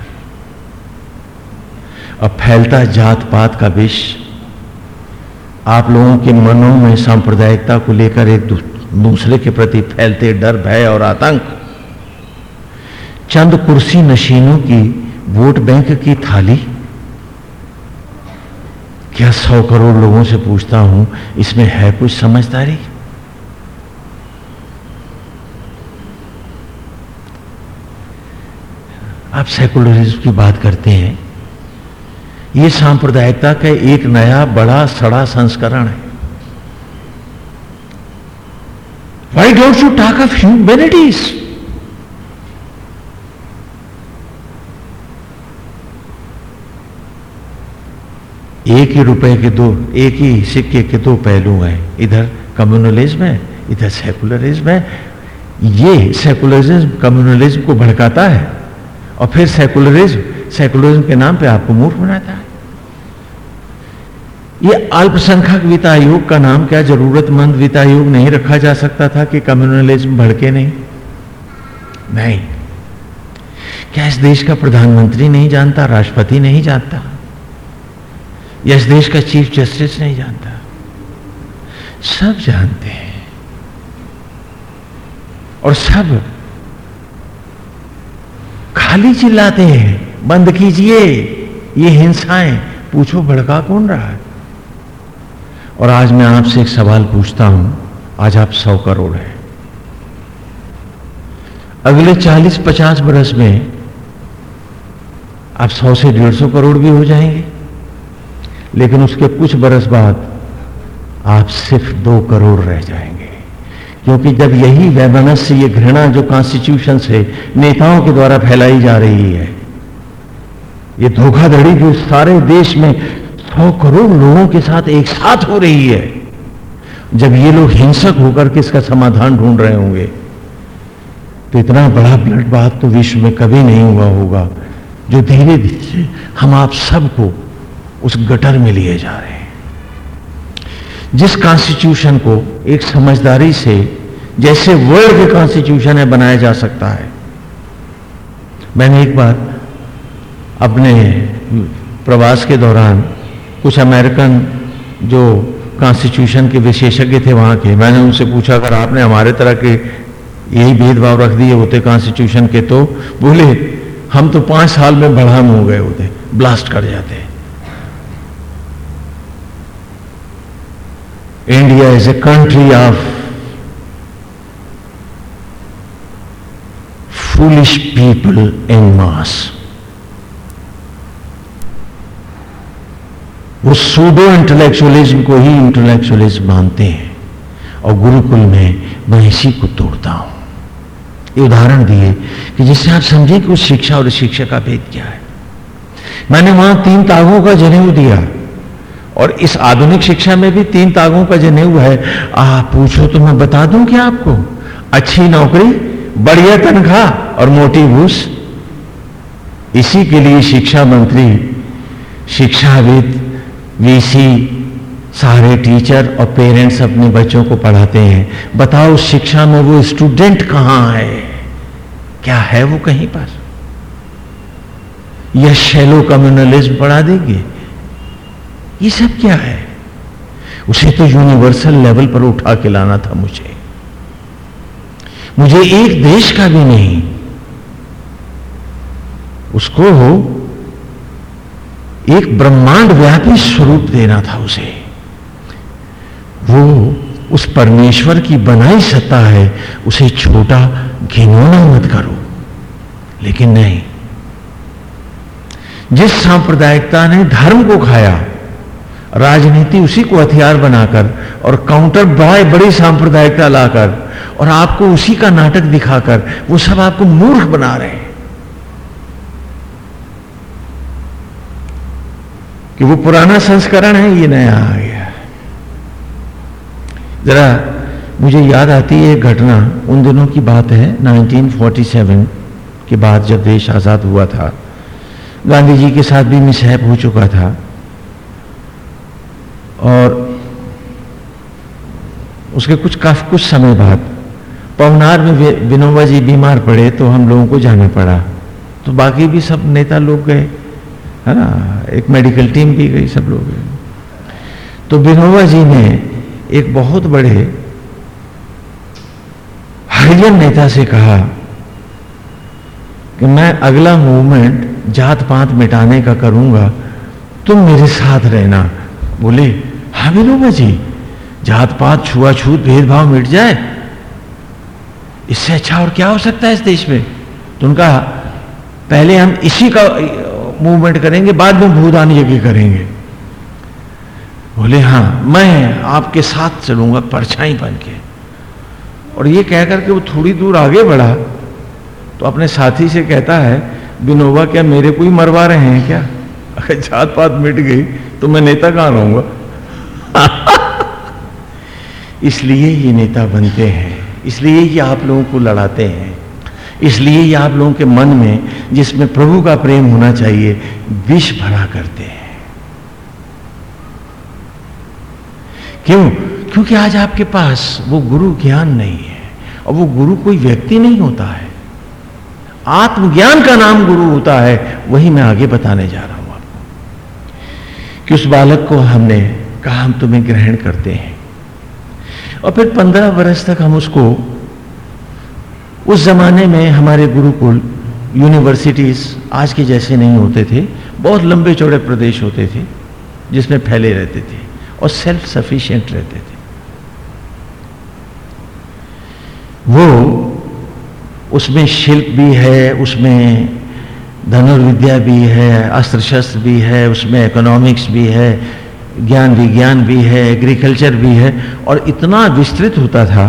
S1: अब फैलता जात पात का विष, आप लोगों के मनों में सांप्रदायिकता को लेकर एक दूसरे के प्रति फैलते डर, भय और आतंक। चंद कुर्सी नशीनों की वोट बैंक की थाली? क्या सौ करोड़ लोगों से पूछता हूँ, इसमें है कुछ समझदारी? आप सेकुलरिज्म की बात करते हैं। यह सांप्रदायिकता का एक नया बड़ा सड़ा संस्करण है। Why don't you talk of humanities एक ही रुपए के दो, एक ही सिक्के के दो पहलू हैं। इधर कम्युनलिज्म है, इधर सेकुलरिज्म है। ये सेकुलरिज्म कम्युनलिज्म को भड़काता है। और फिर सेकुलरिज्म सेकुलरिज्म के नाम पे आपको मूर्ख बनाता है। ये अल्पसंख्यक वित्त आयोग का नाम क्या? जरूरतमंद वित्त आयोग नहीं रखा जा सकता था कि कम्युनलिज्म भड़के नहीं? नहीं। क्या इस देश का प्रधानमंत्री नहीं जानता, राष्ट्रपति नहीं जानता? या इस देश का चीफ जस्टिस नहीं जानता। सब जानते हैं। और सब खाली चिल्लाते हैं, बंद कीजिए, ये हिंसाएँ। पूछो, भड़का कौन रहा है? और आज मैं आपसे एक सवाल पूछता हूँ, आज आप सौ करोड़ हैं। अगले चालीस पचास बरस में आप सौ से डेढ़ सौ करोड़ भी हो जाएँगे। लेकिन उसके कुछ बरस बाद आप सिर्फ़ दो करोड़ रह जाएँगे। क्योंकि जब यही वैमनस्य, ये घृणा जो कॉन्स्टिट्यूशन से नेताओं के द्वारा फैलाई जा रही है, ये धोखाधड़ी जो सारे देश में सौ करोड़ लोगों के साथ एक साथ हो रही है। जब ये लोग हिंसक होकर के इसका समाधान ढूंढ रहे होंगे तो इतना बड़ा ब्लड बात तो विश्व में कभी नहीं हुआ होगा। जो धीरे धीरे हम आप सबको उस गटर में लिए जा रहे हैं। जिस कॉन्स्टिट्यूशन को एक समझदारी से जैसे वर्ल्ड के कॉन्स्टिट्यूशन है बनाया जा सकता है। मैंने एक बार अपने प्रवास के दौरान कुछ अमेरिकन जो कॉन्स्टिट्यूशन के विशेषज्ञ थे वहाँ के, मैंने उनसे पूछा, अगर आपने हमारे तरह के यही भेदभाव रख दिए होते कॉन्स्टिट्यूशन के तो बोले, हम तो पाँच साल में बढ़ाम हो गए होते ब्लास्ट कर जाते India is a country of foolish people in mass वो सूडो इंटेलेक्चुअलिज्म को ही इंटेलेक्चुअलिज्म मानते हैं। और गुरुकुल में मैं इसी को तोड़ता हूँ। ये उदाहरण दिए कि जिससे आप समझें कि उस शिक्षा और शिक्षा का भेद क्या है। मैंने वहाँ तीन तागों का जनेऊ दिया। और इस आधुनिक शिक्षा में भी तीन तागों का जनेऊ है आप पूछो तो मैं बता दूँ क्या आपको? अच्छी नौकरी, बढ़िया तनख्वाह और मोटी घूस इसी के लिए शिक्षा मंत्री, शिक्षाविद वीसी सारे टीचर और पेरेंट्स अपने बच्चों को पढ़ाते हैं। बताओ शिक्षा में वो स्टूडेंट कहाँ है? क्या है वो कहीं पर? यह शैलो कम्युनलिज्म पढ़ा देंगे। ये सब क्या है? उसे तो यूनिवर्सल लेवल पर उठा के लाना था मुझे। मुझे एक देश का भी नहीं। उसको एक ब्रह्मांड व्यापी स्वरूप देना था उसे। वो उस परमेश्वर की बनाई सत्ता है, उसे छोटा घिनौना मत करो। लेकिन नहीं। जिस सांप्रदायिकता ने धर्म को खाया राजनीति उसी को हथियार बनाकर और काउंटर बड़ा बड़ी सांप्रदायिकता लाकर और आपको उसी का नाटक दिखाकर वो सब आपको मूर्ख बना रहे हैं। कि वो पुराना संस्करण है, ये नया आ गया। जरा मुझे याद आती है घटना, उन दिनों की बात है 1947 के बाद जब देश आज़ाद हुआ था, गांधी जी के साथ भी मिसहैप हो चुका था। और उसके कुछ काफ़ी कुछ समय बाद पवनार में विनोबा जी बीमार पड़े तो हम लोगों को जाना पड़ा। तो बाकी भी सब नेता लोग गए, है ना? एक मेडिकल टीम भी गई, सब लोग गए। तो विनोबा जी ने एक बहुत बड़े हरिजन नेता से कहा कि मैं अगला मूवमेंट जात पात मिटाने का करूँगा, तुम मेरे साथ रहना। बोले हाँ विनोबा जी जात पात छुआछूत, भेदभाव मिट जाए। इससे अच्छा और क्या हो सकता है इस देश में? तो उनका, पहले हम इसी का मूवमेंट करेंगे, बाद में भूदान यज्ञ करेंगे। बोले हाँ मैं आपके साथ चलूँगा परछाई बन के। और ये कह करके वो थोड़ी दूर आगे बढ़ा। तो अपने साथी से कहता है बिनोबा क्या मेरे को ही मरवा रहे हैं क्या? अगर जात पात मिट गई तो मैं नेता कहाँ रहूँगा? इसलिए ये नेता बनते हैं, इसलिए ये आप लोगों को लड़ाते हैं, इसलिए ये आप लोगों के मन में जिसमें प्रभु का प्रेम होना चाहिए, विष भरा करते हैं। क्यों? क्योंकि आज आपके पास वो गुरु ज्ञान नहीं है, और वो गुरु कोई व्यक्ति नहीं होता है। आत्मज्ञान का नाम गुरु होता है, वही मैं आगे बताने जा रहा हूँ। कि उस बालक को हमने कहा, हम तुम्हें ग्रहण करते हैं। और फिर पंद्रह वर्ष तक हम उसको, उस जमाने में हमारे गुरुकुल यूनिवर्सिटीज आज के जैसे नहीं होते थे। बहुत लंबे चौड़े प्रदेश होते थे, जिसमें फैले रहते थे और सेल्फ सफिशिएंट रहते थे। वो, उसमें शिल्प भी है, उसमें धनुर्विद्या भी है अस्त्र शस्त्र भी है, उसमें इकोनॉमिक्स भी है, ज्ञान विज्ञान भी है एग्रीकल्चर भी है, और इतना विस्तृत होता था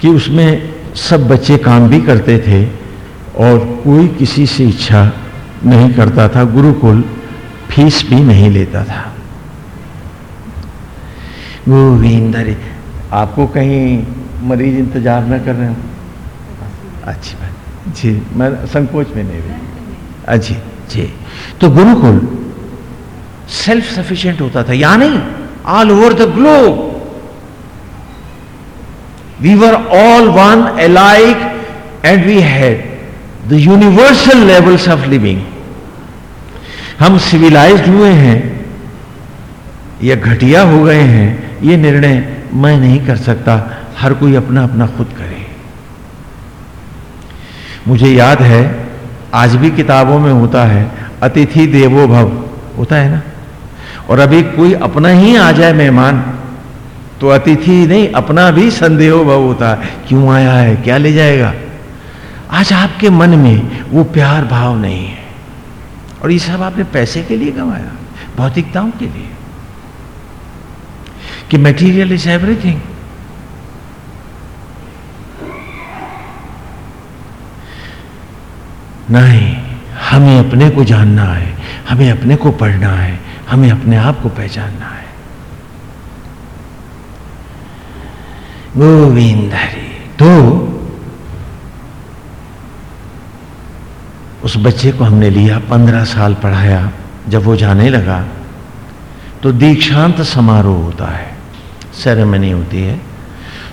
S1: कि उसमें सब बच्चे काम भी करते थे और कोई किसी से इच्छा नहीं करता था, गुरुकुल फ़ीस भी नहीं लेता था। गोविंद आपको कहीं मरीज़ इंतज़ार न कर रहे हो? अच्छी बात। जी मैं संकोच में नहीं हुई अच्छी जी तो गुरुकुल सेल्फ सफिशिएंट होता था या नहीं all over the globe we were all one alike and we had the universal levels of living हम सिविलाइज्ड हुए हैं या घटिया हो गए हैं ये निर्णय मैं नहीं कर सकता हर कोई अपना अपना खुद करे। मुझे याद है, आज भी किताबों में होता है, अतिथि देवो भव, होता है ना? और अभी कोई अपना ही आ जाए मेहमान तो अतिथि नहीं, अपना भी संदेह भव होता है। क्यों आया है? क्या ले जाएगा? आज आपके मन में वो प्यार भाव नहीं है। और ये सब आपने पैसे के लिए कमाया, भौतिकताओं के लिए। कि मटेरियल इज़ एवरीथिंग नहीं, हमें अपने को जानना है, हमें अपने को पढ़ना है, हमें अपने आप को पहचानना है। गोविंद हरि तो उस बच्चे को हमने लिया, पंद्रह साल पढ़ाया, जब वो जाने लगा तो दीक्षांत समारोह होता है सेरेमनी होती है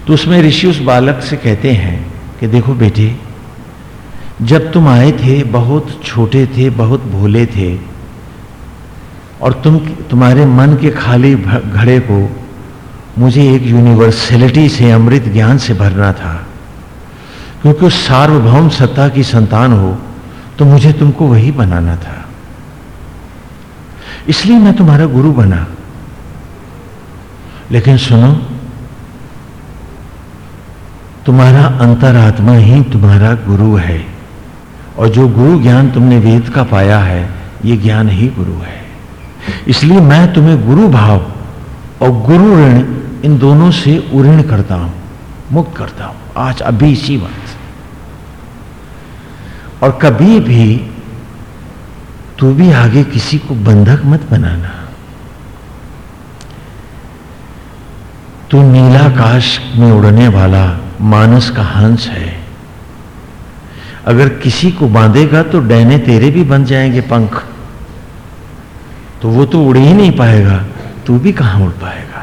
S1: तो उसमें ऋषि उस बालक से कहते हैं कि देखो बेटे जब तुम आए थे, बहुत छोटे थे, बहुत भोले थे, और तुम, तुम्हारे मन के खाली घड़े को मुझे एक यूनिवर्सलिटी से, अमृत ज्ञान से भरना था। क्योंकि उस सार्वभौम सत्ता की संतान हो तो मुझे तुमको वही बनाना था। इसलिए मैं तुम्हारा गुरु बना। लेकिन सुनो, तुम्हारा अंतरात्मा ही तुम्हारा गुरु है। और जो गुरु ज्ञान तुमने वेद का पाया है, ये ज्ञान ही गुरु है। इसलिए मैं तुम्हें गुरु भाव और गुरु ऋण इन दोनों से उऋण करता हूँ, मुक्त करता हूँ। आज अभी इसी वक्त। और कभी भी तू भी आगे किसी को बंधक मत बनाना। तू नीलाकाश में उड़ने वाला मानस का हंस है। अगर किसी को बांधेगा तो डैने तेरे भी बन जाएँगे पंख। तो वो तो उड़ ही नहीं पाएगा, तू भी कहाँ उड़ पाएगा?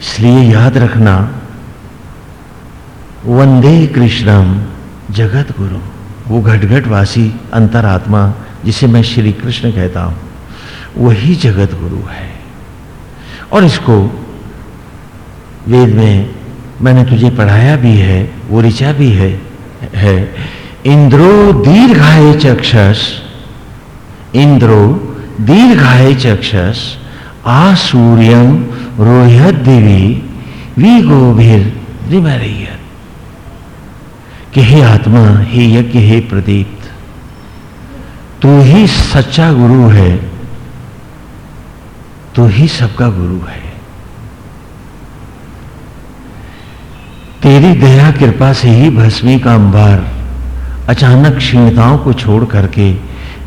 S1: इसलिए याद रखना, वंदे कृष्णम जगत गुरु, वो घटघट वासी अंतरात्मा जिसे मैं श्री कृष्ण कहता हूँ, वही जगत गुरु है। और इसको वेद में मैंने तुझे पढ़ाया भी है वो ऋचा भी है है। इंद्रो दीर्घाय चक्षस, इंद्रो दीर्घाय चक्षस आ सूर्यम रोहत देवी वी गोभीर रिमरियत कि हे आत्मा, हे यज्ञ, हे प्रदीप, तू ही सच्चा गुरु है, तू ही सबका गुरु है। तेरी दया, कृपा से ही भस्मी का अंबार अचानक क्षीणताओं को छोड़ करके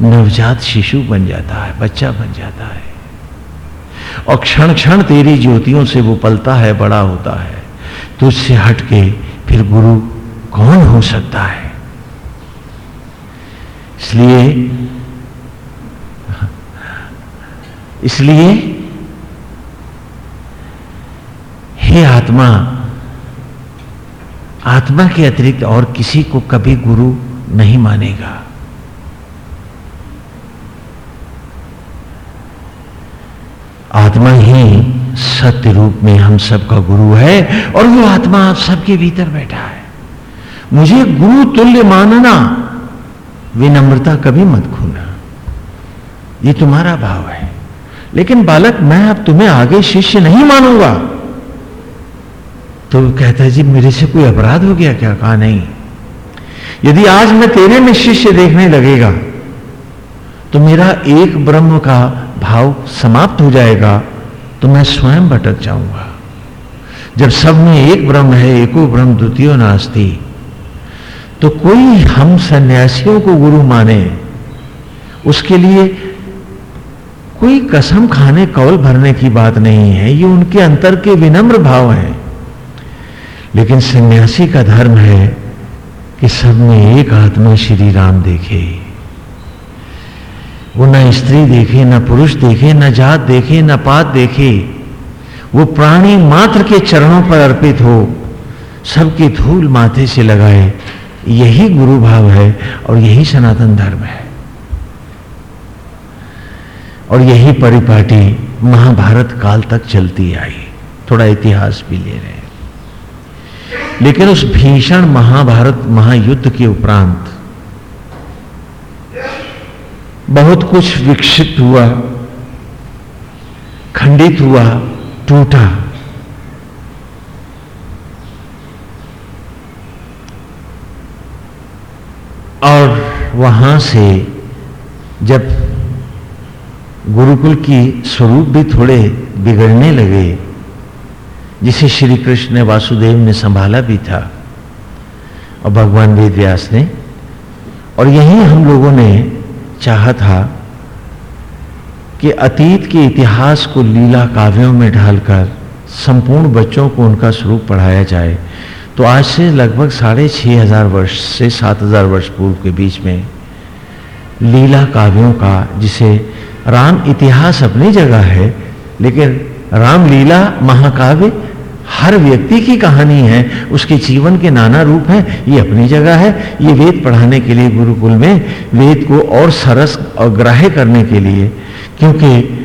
S1: नवजात शिशु बन जाता है, बच्चा बन जाता है। और क्षण क्षण तेरी ज्योतियों से वो पलता है, बड़ा होता है। तुझसे हट के फिर गुरु कौन हो सकता है? इसलिए इसलिए, हे आत्मा आत्मा के अतिरिक्त और किसी को कभी गुरु नहीं मानेगा। आत्मा ही सत्य रूप में हम सबका गुरु है और वो आत्मा आप सबके भीतर बैठा है। मुझे गुरु तुल्य मानना, विनम्रता कभी मत खोना। ये तुम्हारा भाव है। लेकिन बालक, मैं अब तुम्हें आगे शिष्य नहीं मानूँगा। तो कहता है, जी, मेरे से कोई अपराध हो गया क्या? कहा, नहीं। यदि आज मैं तेरे में शिष्य देखने लगेगा तो मेरा एक ब्रह्म का भाव समाप्त हो जाएगा तो मैं स्वयं भटक जाऊँगा। जब सब में एक ब्रह्म है, एको ब्रह्म द्वितीय नास्ती तो कोई हम सन्यासियों को गुरु माने, उसके लिए कोई कसम खाने, कौल भरने की बात नहीं है। ये उनके अंतर के विनम्र भाव हैं। लेकिन सन्यासी का धर्म है कि सब में एक आत्मा श्री राम देखे। वो न स्त्री देखे, न पुरुष देखे, न जात देखे, न पात देखे। वो प्राणी मात्र के चरणों पर अर्पित हो, सबकी धूल माथे से लगाए। यही गुरु भाव है और यही सनातन धर्म है। और यही परिपाटी महाभारत काल तक चलती आई। थोड़ा इतिहास भी ले रहे हैं। लेकिन उस भीषण महाभारत, महायुद्ध के उपरांत बहुत कुछ विकसित हुआ, खंडित हुआ, टूटा। और वहाँ से जब गुरुकुल की स्वरूप भी थोड़े बिगड़ने लगे जिसे श्री कृष्ण ने वासुदेव ने संभाला भी था। और भगवान वेद व्यास ने, और यही हम लोगों ने चाहा था कि अतीत के इतिहास को लीला काव्यों में ढालकर संपूर्ण बच्चों को उनका स्वरूप पढ़ाया जाए। तो आज से लगभग साढ़े छः हज़ार वर्ष से सात हज़ार वर्ष पूर्व के बीच में लीला काव्यों का, जिसे राम इतिहास अपनी जगह है, लेकिन रामलीला महाकाव्य हर व्यक्ति की कहानी है। उसके जीवन के नाना रूप हैं। ये अपनी जगह है। ये वेद पढ़ाने के लिए गुरुकुल में, वेद को और सरस और ग्राह्य करने के लिए। क्योंकि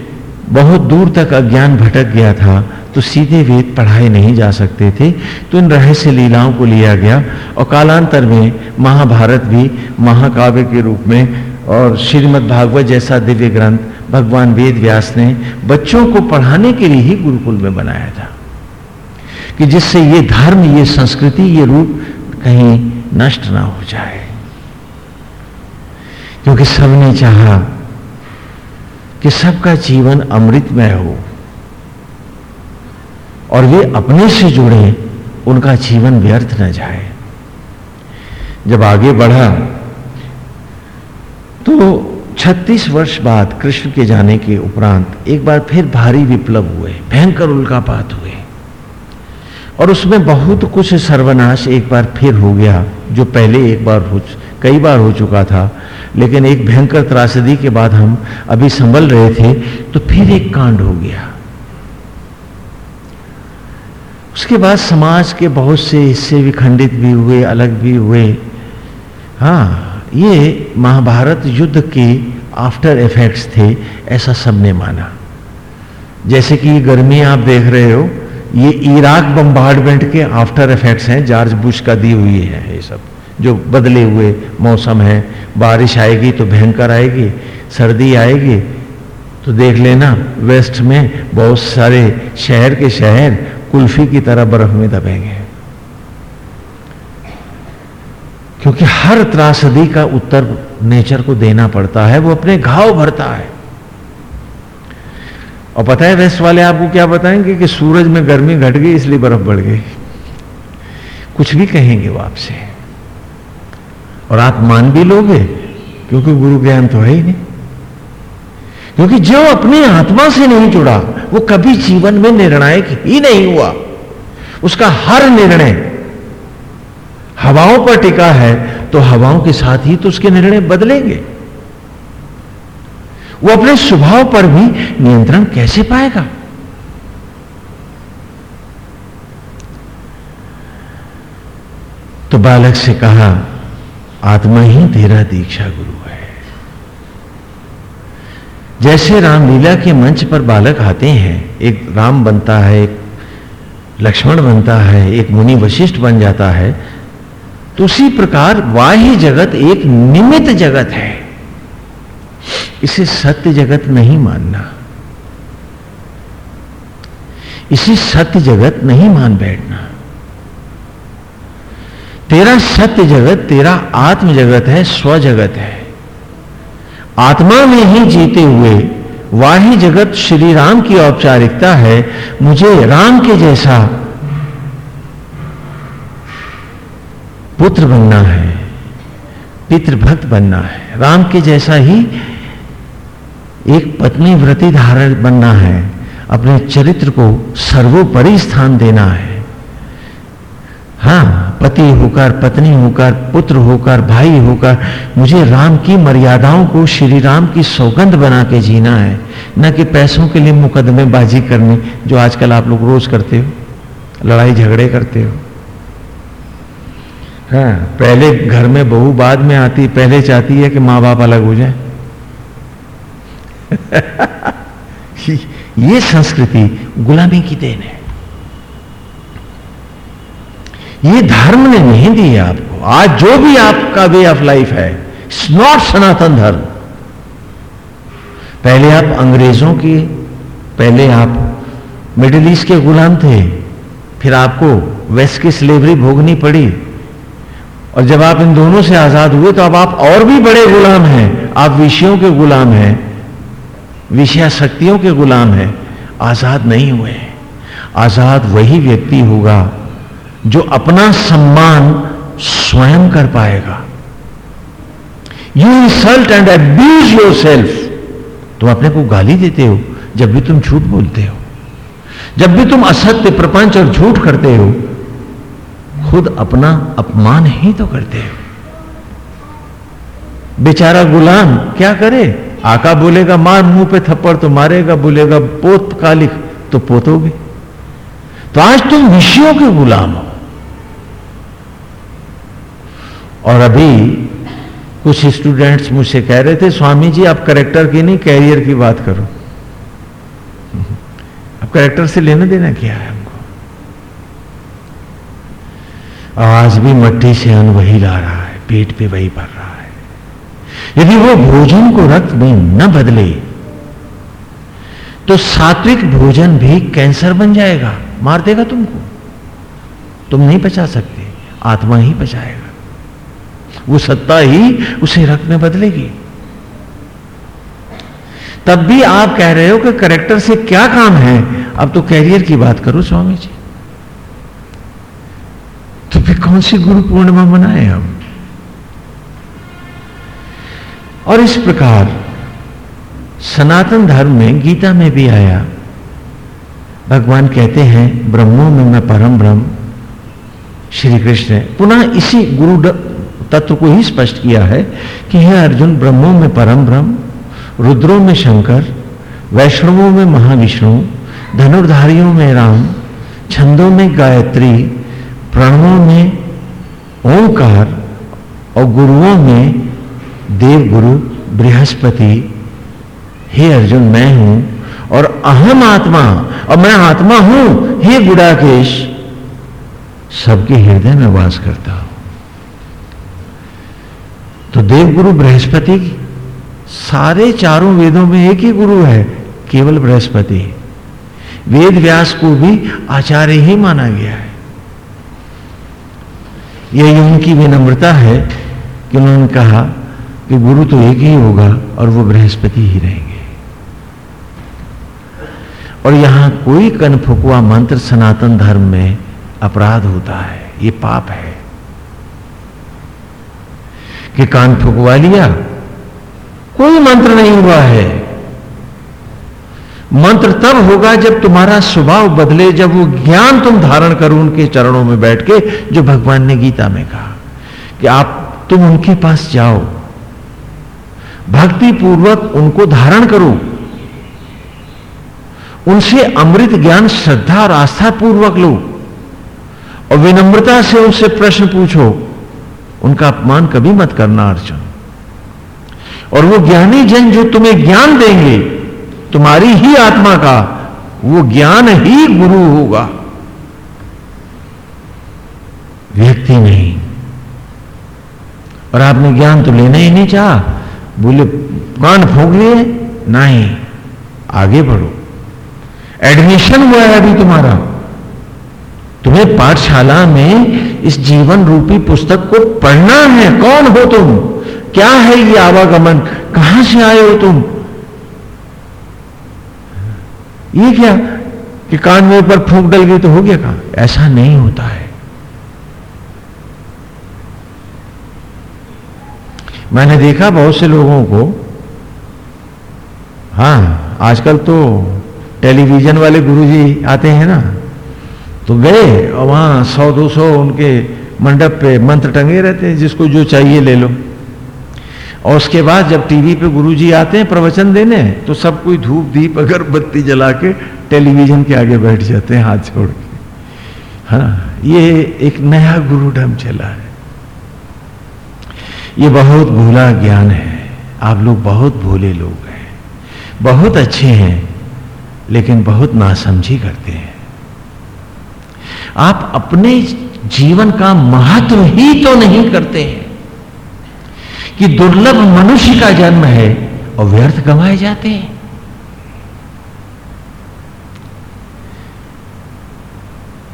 S1: बहुत दूर तक अज्ञान भटक गया था तो सीधे वेद पढ़ाए नहीं जा सकते थे। तो इन रहस्य लीलाओं को लिया गया। और कालांतर में महाभारत भी महाकाव्य के रूप में और श्रीमद् भागवत जैसा दिव्य ग्रंथ भगवान वेद व्यास ने बच्चों को पढ़ाने के लिए ही गुरुकुल में बनाया था। कि जिससे ये धर्म, ये संस्कृति, ये रूप कहीं नष्ट ना हो जाए। क्योंकि सबने चाहा कि सबका जीवन अमृतमय हो और वे अपने से जुड़े, उनका जीवन व्यर्थ न जाए। जब आगे बढ़ा तो 36 वर्ष बाद कृष्ण के जाने के उपरांत एक बार फिर भारी विप्लव हुए, भयंकर उल्कापात हुए। और उसमें बहुत कुछ सर्वनाश एक बार फिर हो गया, जो पहले एक बार हो कई बार हो चुका था। लेकिन एक भयंकर त्रासदी के बाद हम अभी संभल रहे थे तो फिर एक कांड हो गया। उसके बाद समाज के बहुत से हिस्से विखंडित भी हुए, अलग भी हुए। हाँ ये महाभारत युद्ध के आफ्टर इफेक्ट्स थे, ऐसा सबने माना। जैसे कि गर्मी आप देख रहे हो ये इराक बम्बार्डमेंट के आफ्टर इफेक्ट्स हैं जॉर्ज बुश का दी हुई है ये सब। जो बदले हुए मौसम है, बारिश आएगी तो भयंकर आएगी, सर्दी आएगी तो देख लेना वेस्ट में बहुत सारे शहर के शहर कुल्फी की तरह बर्फ़ में दबेंगे क्योंकि हर त्रासदी का उत्तर नेचर को देना पड़ता है, वो अपने घाव भरता है। और पता है वेस्ट वाले आपको क्या बताएँगे कि सूरज में गर्मी घट गई, इसलिए बर्फ़ बढ़ गई। कुछ भी कहेंगे वो आपसे। और आप मान भी लोगे, क्योंकि गुरु ज्ञान तो है ही नहीं। क्योंकि जो अपनी आत्मा से नहीं जुड़ा, वो कभी जीवन में निर्णायक ही नहीं हुआ। उसका हर निर्णय हवाओं पर टिका है तो हवाओं के साथ ही तो उसके निर्णय बदलेंगे। वो अपने स्वभाव पर भी नियंत्रण कैसे पाएगा? तो बालक से कहा, आत्मा ही तेरा दीक्षा गुरु है। जैसे रामलीला के मंच पर बालक आते हैं, एक राम बनता है, एक लक्ष्मण बनता है, एक मुनि वशिष्ठ बन जाता है तो उसी प्रकार वाह्य जगत एक निमित जगत है। इसे सत्य जगत नहीं मानना। इसे सत्य जगत नहीं मान बैठना। तेरा सत्य जगत, तेरा आत्म जगत है, स्व जगत है। आत्मा में ही जीते हुए वाही जगत श्री राम की औपचारिकता है, मुझे राम के जैसा पुत्र बनना है, पितृभक्त बनना है, राम के जैसा ही एक पत्नी व्रति धारण बनना है, अपने चरित्र को सर्वोपरि स्थान देना है। हाँ पति होकर, पत्नी होकर, पुत्र होकर, भाई होकर, मुझे राम की मर्यादाओं को श्री राम की सौगंध बना के जीना है, न कि पैसों के लिए मुकदमेबाजी करनी, जो आजकल आप लोग रोज करते हो, लड़ाई झगड़े करते हो। हाँ पहले घर में बहू बाद में आती, पहले चाहती है कि माँ बाप अलग हो जाए। ये संस्कृति गुलामी की देन है। ये धर्म ने नहीं दी है आपको। आज जो भी आपका वे ऑफ़ लाइफ है इट्स नॉट सनातन धर्म। पहले आप अंग्रेज़ों के, पहले आप मिडिल ईस्ट के गुलाम थे। फिर आपको वेस्ट की स्लेवरी भोगनी पड़ी। और जब आप इन दोनों से आज़ाद हुए तो अब आप और भी बड़े गुलाम हैं। आप विषयों के गुलाम हैं। विषया शक्तियों के गुलाम है। आज़ाद नहीं हुए आज़ाद वही व्यक्ति होगा जो अपना सम्मान स्वयं कर पाएगा। You insult and abuse yourself तुम अपने को गाली देते हो, जब भी तुम झूठ बोलते हो। जब भी तुम असत्य, प्रपंच और झूठ करते हो, खुद अपना अपमान ही तो करते हो। बेचारा गुलाम क्या करे? आका बोलेगा, मार मुँह पे थप्पड़ तो मारेगा, बोलेगा, पोत का लिख तो पोतोगे? तो आज तुम विषयों के गुलाम हो। और अभी कुछ स्टूडेंट्स मुझसे कह रहे थे, स्वामी जी, आप करेक्टर की नहीं कैरियर की बात करो। अब करेक्टर से लेना देना क्या है हमको? आज भी मट्टी से अन्न वही ला रहा है, पेट पे वही भर रहा यदि वो भोजन को रक्त में न बदले तो सात्विक भोजन भी कैंसर बन जाएगा, मार देगा तुमको। तुम नहीं बचा सकते, आत्मा ही बचाएगा वो सत्ता ही उसे रक्त में बदलेगी। तब भी आप कह रहे हो कि करेक्टर से क्या काम है? अब तो कैरियर की बात करो, स्वामी जी। तो फिर कौन सी गुरु पूर्णिमा मनाए हम? और इस प्रकार सनातन धर्म में गीता में भी आया। भगवान कहते हैं, ब्रह्मो में मैं परम ब्रह्म, श्री कृष्ण पुनः इसी गुरु तत्व को ही स्पष्ट किया है कि हे अर्जुन, ब्रह्मो में परम ब्रह्म, रुद्रों में शंकर, वैष्णवों में महाविष्णु, धनुर्धारियों में राम, छंदों में गायत्री, प्रणवों में ओंकार और गुरुओं में देव गुरु बृहस्पति, हे अर्जुन, मैं हूँ और अहम आत्मा, और मैं आत्मा हूँ, हे गुड़ाकेश। सबके हृदय में वास करता हूँ। तो देव गुरु बृहस्पति, सारे चारों वेदों में एक ही गुरु है, केवल बृहस्पति। वेद व्यास को भी आचार्य ही माना गया है। यही उनकी विनम्रता है कि उन्होंने कहा कि गुरु तो एक ही होगा और वो बृहस्पति ही रहेंगे। और यहाँ कोई कन कनफुकुआ मंत्र सनातन धर्म में अपराध होता है, ये पाप है। कि कान फुकवा लिया, कोई मंत्र नहीं हुआ है। मंत्र तब होगा जब तुम्हारा स्वभाव बदले, जब वो ज्ञान तुम धारण करो उनके चरणों में बैठ के, जो भगवान ने गीता में कहा, कि आप, तुम उनके पास जाओ। भक्ति पूर्वक उनको धारण करो। उनसे अमृत ज्ञान श्रद्धा और आस्था पूर्वक लो। और विनम्रता से उनसे प्रश्न पूछो, उनका अपमान कभी मत करना अर्जुन। और वो ज्ञानी जन जो तुम्हें ज्ञान देंगे, तुम्हारी ही आत्मा का, वो ज्ञान ही गुरु होगा। व्यक्ति नहीं। और आपने ज्ञान तो लेना ही नहीं चाहा। बोले, कान फूक लिए नहीं, आगे बढ़ो। एडमिशन हुआ है अभी तुम्हारा। तुम्हें पाठशाला में इस जीवन रूपी पुस्तक को पढ़ना है। कौन हो तुम? क्या है ये आवागमन? कहाँ से आए हो तुम? ये क्या कि कान में ऊपर फूक डल गई तो हो गया कहा? ऐसा नहीं होता है। मैंने देखा बहुत से लोगों को। हाँ आजकल तो टेलीविज़न वाले गुरुजी आते हैं ना। तो गए और वहाँ सौ, दो सौ उनके मंडप पे मंत्र टंगे रहते हैं, जिसको जो चाहिए ले लो। और उसके बाद जब टीवी पे गुरुजी आते हैं प्रवचन देने तो सब कोई धूप दीप अगरबत्ती जला के टेलीविज़न के आगे बैठ जाते हैं हाथ छोड़ के। हाँ ये एक नया गुरु ढम चला है। ये बहुत भूला ज्ञान है। आप लोग बहुत भोले लोग हैं। बहुत अच्छे हैं, लेकिन बहुत नासमझी करते हैं। आप अपने जीवन का महत्व ही तो नहीं करते हैं कि दुर्लभ मनुष्य का जन्म है और व्यर्थ गंवाए जाते हैं।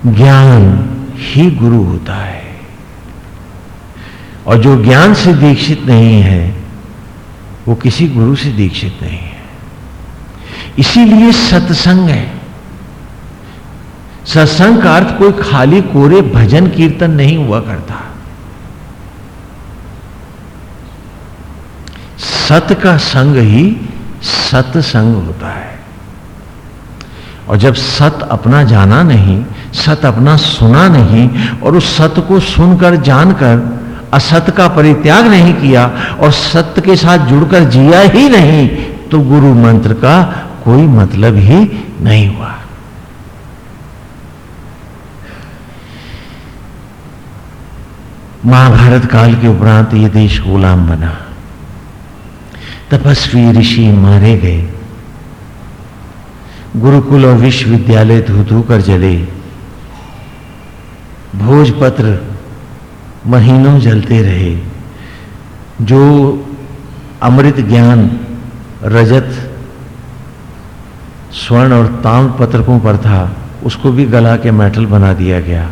S1: ज्ञान ही गुरु होता है। और जो ज्ञान से दीक्षित नहीं है, वो किसी गुरु से दीक्षित नहीं है। इसीलिए सत्संग है। सत्संग का अर्थ कोई खाली कोरे भजन कीर्तन नहीं हुआ करता। सत का संग ही सत्संग होता है। और जब सत अपना जाना नहीं, सत अपना सुना नहीं, और उस सत को सुनकर जानकर असत का परित्याग नहीं किया और सत्य के साथ जुड़कर जिया ही नहीं तो गुरु मंत्र का कोई मतलब ही नहीं हुआ। महाभारत काल के उपरांत ये देश गुलाम बना। तपस्वी ऋषि मारे गए। गुरुकुल और विश्वविद्यालय धू धू कर जले। भोजपत्र महीनों जलते रहे। जो अमृत ज्ञान, रजत, स्वर्ण और ताम पत्रकों पर था, उसको भी गला के मेटल बना दिया गया।